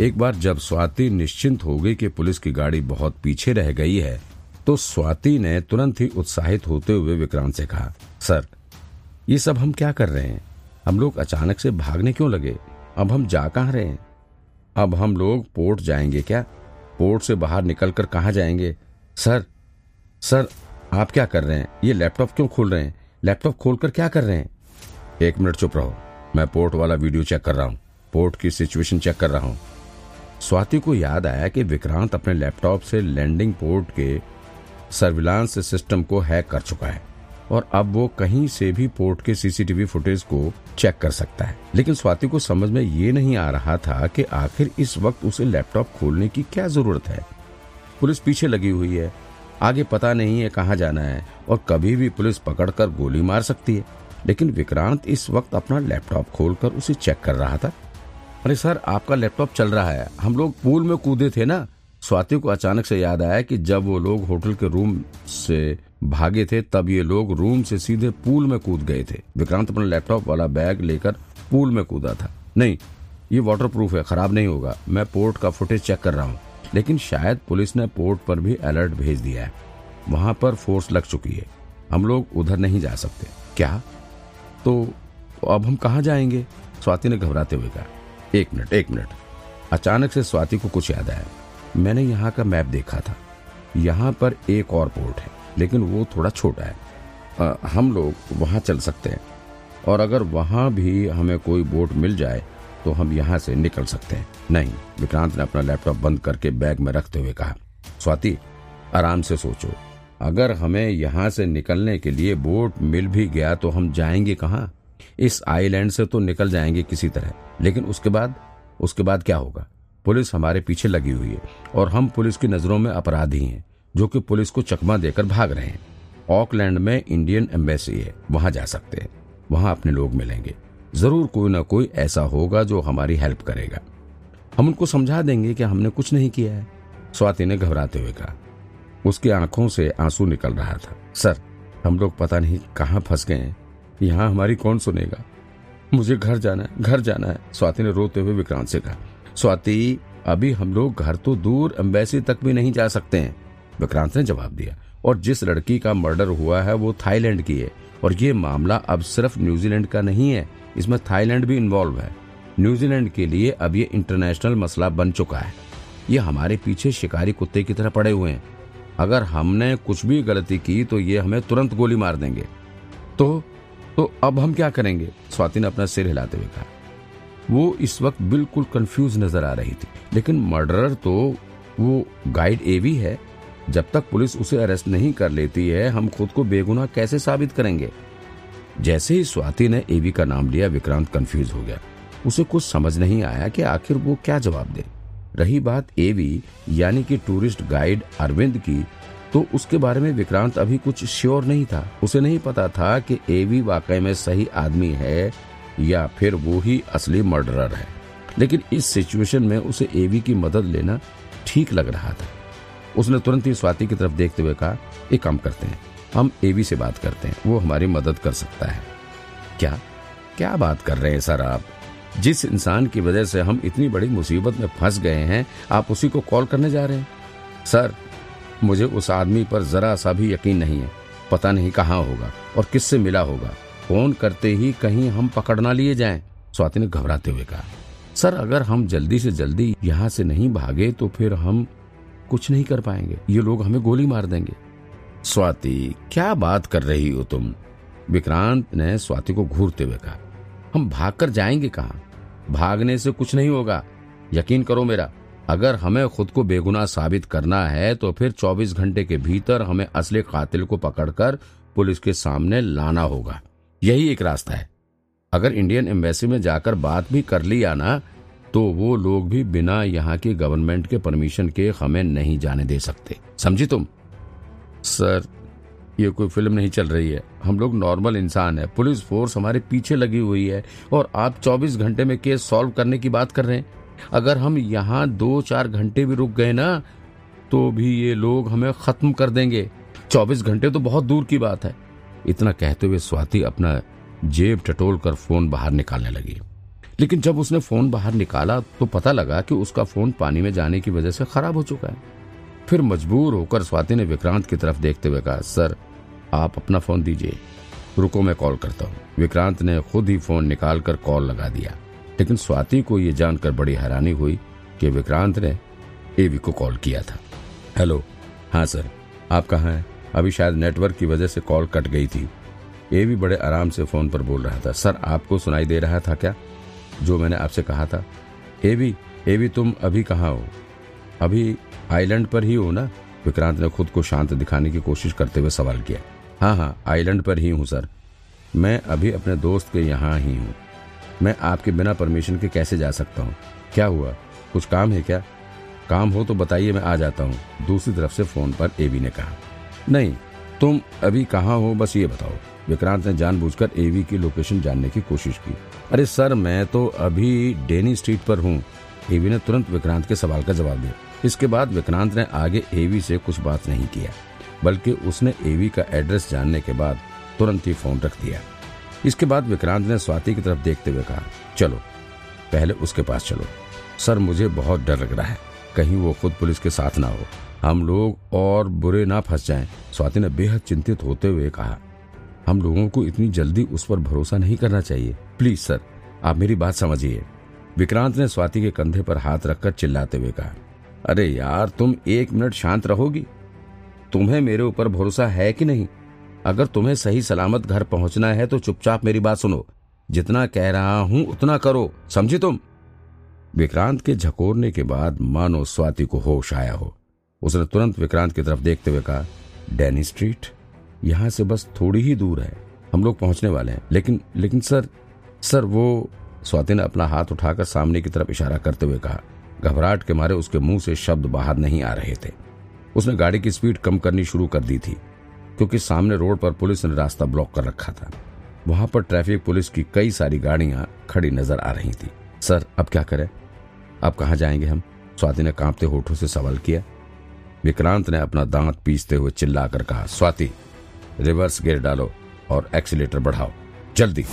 एक बार जब स्वाति निश्चिंत हो गई कि पुलिस की गाड़ी बहुत पीछे रह गई है तो स्वाति ने तुरंत ही उत्साहित होते हुए विक्रांत से कहा, सर, ये सब हम क्या कर रहे हैं? हम लोग अचानक से भागने क्यों लगे? अब हम जा कहाँ रहे हैं? अब हम लोग पोर्ट जाएँगे क्या? पोर्ट से बाहर निकल कर कहाँ जाएँगे? सर सर, आप क्या कर रहे हैं? ये लैपटॉप क्यों खोल रहे हैं? लैपटॉप खोलकर क्या कर रहे हैं? एक मिनट, चुप रहो। मैं पोर्ट वाला वीडियो चेक कर रहा हूँ। पोर्ट की सिचुएशन चेक कर रहा हूँ। स्वाति को याद आया कि विक्रांत अपने लैपटॉप से लैंडिंग पोर्ट के सर्विलांस सिस्टम को हैक कर चुका है और अब वो कहीं से भी पोर्ट के सीसीटीवी फुटेज को चेक कर सकता है। लेकिन स्वाति को समझ में ये नहीं आ रहा था कि आखिर इस वक्त उसे लैपटॉप खोलने की क्या ज़रूरत है। पुलिस पीछे लगी हुई है। आगे पता नहीं है कहाँ जाना है और कभी भी पुलिस पकड़कर गोली मार सकती है। लेकिन विक्रांत इस वक्त अपना लैपटॉप खोलकर उसे चेक कर रहा था। अरे सर, आपका लैपटॉप चल रहा है। हम लोग पूल में कूदे थे ना। स्वाति को अचानक से याद आया कि जब वो लोग होटल के रूम से भागे थे, तब ये लोग रूम से सीधे पूल में कूद गए थे। विक्रांत अपना लैपटॉप वाला बैग लेकर पूल में कूदा था। नहीं, ये वाटर प्रूफ है, खराब नहीं होगा। मैं पोर्ट का फुटेज चेक कर रहा हूँ। लेकिन शायद पुलिस ने पोर्ट पर भी अलर्ट भेज दिया है। वहाँ पर फोर्स लग चुकी है। हम लोग उधर नहीं जा सकते। क्या? तो अब हम कहा जाएँगे? स्वाति ने घबराते हुए कहा एक मिनट एक मिनट। अचानक से स्वाति को कुछ याद आया। मैंने यहाँ का मैप देखा था। यहाँ पर एक और पोर्ट है लेकिन वो थोड़ा छोटा है। आ, हम लोग वहाँ चल सकते हैं। और अगर वहाँ भी हमें कोई बोट मिल जाए तो हम यहाँ से निकल सकते हैं। नहीं विक्रांत ने अपना लैपटॉप बंद करके बैग में रखते हुए कहा स्वाति आराम से सोचो। अगर हमें यहाँ से निकलने के लिए बोट मिल भी गया तो हम जाएँगे कहाँ? इस आइलैंड से तो निकल जाएँगे किसी तरह। लेकिन उसके बाद उसके बाद क्या होगा? पुलिस हमारे पीछे लगी हुई है और हम पुलिस की नज़रों में अपराधी हैं, जो कि पुलिस को चकमा देकर भाग रहे हैं। ऑकलैंड में इंडियन एम्बेसी है, वहाँ जा सकते हैं। वहाँ अपने लोग मिलेंगे। ज़रूर कोई ना कोई ऐसा होगा जो हमारी हेल्प करेगा। हम उनको समझा देंगे कि हमने कुछ नहीं किया है। स्वाति ने घबराते हुए कहा, उसकी आँखों से आँसू निकल रहा था। सर, हम लोग पता नहीं कहाँ फंस गए यहाँ हमारी कौन सुनेगा? मुझे घर जाना है, घर जाना है, स्वाति ने रोते हुए विक्रांत से कहा। स्वाति, अभी हम लोग घर तो दूर एम्बेसी तक भी नहीं जा सकते हैं। विक्रांत ने जवाब दिया, और जिस लड़की का मर्डर हुआ है वो थाईलैंड की है, और ये मामला अब सिर्फ़ न्यूजीलैंड का नहीं है, इसमें थाईलैंड भी इन्वॉल्व है। न्यूजीलैंड के लिए अब ये इंटरनेशनल मसला बन चुका है। ये हमारे पीछे शिकारी कुत्ते की तरह पड़े हुए हैं। अगर हमने कुछ भी गलती की तो ये हमें तुरंत गोली मार देंगे। तो तो अब हम क्या करेंगे? स्वाति ने अपना सिर हिलाते हुए कहा। वो इस वक्त बिल्कुल कंफ्यूज नज़र आ रही थी, लेकिन मर्डरर तो वो गाइड एवी है। जब तक पुलिस उसे अरेस्ट नहीं कर लेती है, हम खुद को बेगुनाह कैसे साबित करेंगे? जैसे ही स्वाति ने एवी का नाम लिया, विक्रांत कंफ्यूज हो गया। उसे कुछ समझ नहीं आया कि आखिर वो क्या जवाब दे। रही बात एवी यानी कि टूरिस्ट गाइड अरविंद की तो उसके बारे में विक्रांत अभी कुछ श्योर नहीं था। उसे नहीं पता था कि एवी वाकई में सही आदमी है या फिर वो ही असली मर्डरर है। लेकिन इस सिचुएशन में उसे एवी की मदद लेना ठीक लग रहा था। उसने तुरंत ही स्वाति की तरफ़ देखते हुए कहा, एक काम करते हैं। हम एवी से बात करते हैं। वो हमारी मदद कर सकता है। क्या? क्या बात कर रहे हैं सर आप? जिस इंसान की वजह से हम इतनी बड़ी मुसीबत में फंस गए हैं, आप उसी को कॉल करने जा रहे हैं? सर मुझे उस आदमी पर जरा सा भी यकीन नहीं है। पता नहीं कहाँ होगा और किससे मिला होगा। फ़ोन करते ही कहीं हम पकड़ ना लिए जाएँ, स्वाति ने घबराते हुए कहा। सर, अगर हम जल्दी से जल्दी यहाँ से नहीं भागे तो फिर हम कुछ नहीं कर पाएँगे। ये लोग हमें गोली मार देंगे। स्वाति, क्या बात कर रही हो तुम? विक्रांत ने स्वाति को घूरते हुए कहा। हम भाग कर जाएँगे कहा? भागने से कुछ नहीं होगा। यकीन करो मेरा अगर हमें खुद को बेगुनाह साबित करना है तो फिर 24 घंटे के भीतर हमें असली कातिल को पकड़कर पुलिस के सामने लाना होगा। यही एक रास्ता है। अगर इंडियन एम्बेसी में जाकर बात भी कर लिया ना तो वो लोग भी बिना यहाँ की गवर्नमेंट के परमिशन के हमें नहीं जाने दे सकते। समझी तुम? सर, ये कोई फ़िल्म नहीं चल रही है। हम लोग नॉर्मल इंसान है। पुलिस फोर्स हमारे पीछे लगी हुई है और आप 24 घंटे में केस सॉल्व करने की बात कर रहे हैं। अगर हम यहाँ दो चार घंटे भी रुक गए ना तो भी ये लोग हमें खत्म कर देंगे। 24 घंटे तो बहुत दूर की बात है। इतना कहते हुए स्वाति अपना जेब टटोल कर फ़ोन बाहर निकालने लगी। लेकिन जब उसने फ़ोन बाहर निकाला तो पता लगा कि उसका फ़ोन पानी में जाने की वजह से खराब हो चुका है। फिर मजबूर होकर स्वाति ने विक्रांत की तरफ़ देखते हुए कहा, सर, आप अपना फ़ोन दीजिए। रुको, मैं कॉल करता हूँ। विक्रांत ने खुद ही फ़ोन निकालकर कॉल लगा दिया। लेकिन स्वाति को यह जानकर बड़ी हैरानी हुई कि विक्रांत ने एवी को कॉल किया था। हेलो। हाँ सर। आप कहाँ हैं? अभी शायद नेटवर्क की वजह से कॉल कट गई थी। एवी बड़े आराम से फ़ोन पर बोल रहा था। सर, आपको सुनाई दे रहा था क्या? जो मैंने आपसे कहा था। एवी एवी, तुम अभी कहाँ हो? अभी आइलैंड पर ही हो ना? विक्रांत ने खुद को शांत दिखाने की कोशिश करते हुए सवाल किया। हाँ हाँ आइलैंड पर ही हूँ, सर। मैं अभी अपने दोस्त के यहाँ ही हूँ। मैं आपके बिना परमिशन के कैसे जा सकता हूँ? क्या हुआ? कुछ काम है क्या? काम हो तो बताइए, मैं आ जाता हूँ। दूसरी तरफ़ से फ़ोन पर एवी ने कहा, नहीं, तुम अभी कहाँ हो? बस ये बताओ। विक्रांत ने जानबूझकर एवी की लोकेशन जानने की कोशिश की। अरे सर, मैं तो अभी डेनी स्ट्रीट पर हूँ। एवी ने तुरंत विक्रांत के सवाल का जवाब दिया। इसके बाद विक्रांत ने आगे एवी से कुछ बात नहीं किया, बल्कि उसने एवी का एड्रेस जानने के बाद तुरंत ही फ़ोन रख दिया। इसके बाद विक्रांत ने स्वाति की तरफ़ देखते हुए कहा, चलो, पहले उसके पास चलो। सर, मुझे बहुत डर लग रहा है। कहीं वो खुद पुलिस के साथ ना हो। हम लोग और बुरे ना फंस जाएँ। स्वाति ने बेहद चिंतित होते हुए कहा, हम लोगों को इतनी जल्दी उस पर भरोसा नहीं करना चाहिए। प्लीज़, सर, आप मेरी बात समझिए। विक्रांत ने स्वाति के कंधे पर हाथ रखकर चिल्लाते हुए कहा, अरे यार, तुम एक मिनट शांत रहोगी। तुम्हें मेरे ऊपर भरोसा है कि नहीं? अगर तुम्हें सही सलामत घर पहुँचना है तो चुपचाप मेरी बात सुनो। जितना कह रहा हूँ, उतना करो। समझी तुम? विक्रांत के झकोरने के बाद मानो स्वाति को होश आया हो। उसने तुरंत विक्रांत की तरफ़ देखते हुए कहा, डैनी स्ट्रीट, यहाँ से बस थोड़ी ही दूर है। हम लोग पहुँचने वाले हैं। लेकिन लेकिन सर सर, वो स्वाति ने अपना हाथ उठाकर सामने की तरफ़ इशारा करते हुए कहा, घबराहट के मारे उसके मुँह से शब्द बाहर नहीं आ रहे थे। उसने गाड़ी की स्पीड कम करनी शुरू कर दी थी। क्योंकि सामने रोड पर पुलिस ने रास्ता ब्लॉक कर रखा था। वहाँ पर ट्रैफ़िक पुलिस की कई सारी गाड़ियाँ खड़ी नज़र आ रही थी। सर, अब क्या करें? अब कहा जाएँगे हम? स्वाति ने कांपते होठों से सवाल किया। विक्रांत ने अपना दांत पीसते हुए चिल्लाकर कहा, स्वाति, रिवर्स गियर डालो और एक्सीटर बढ़ाओ। जल्दी!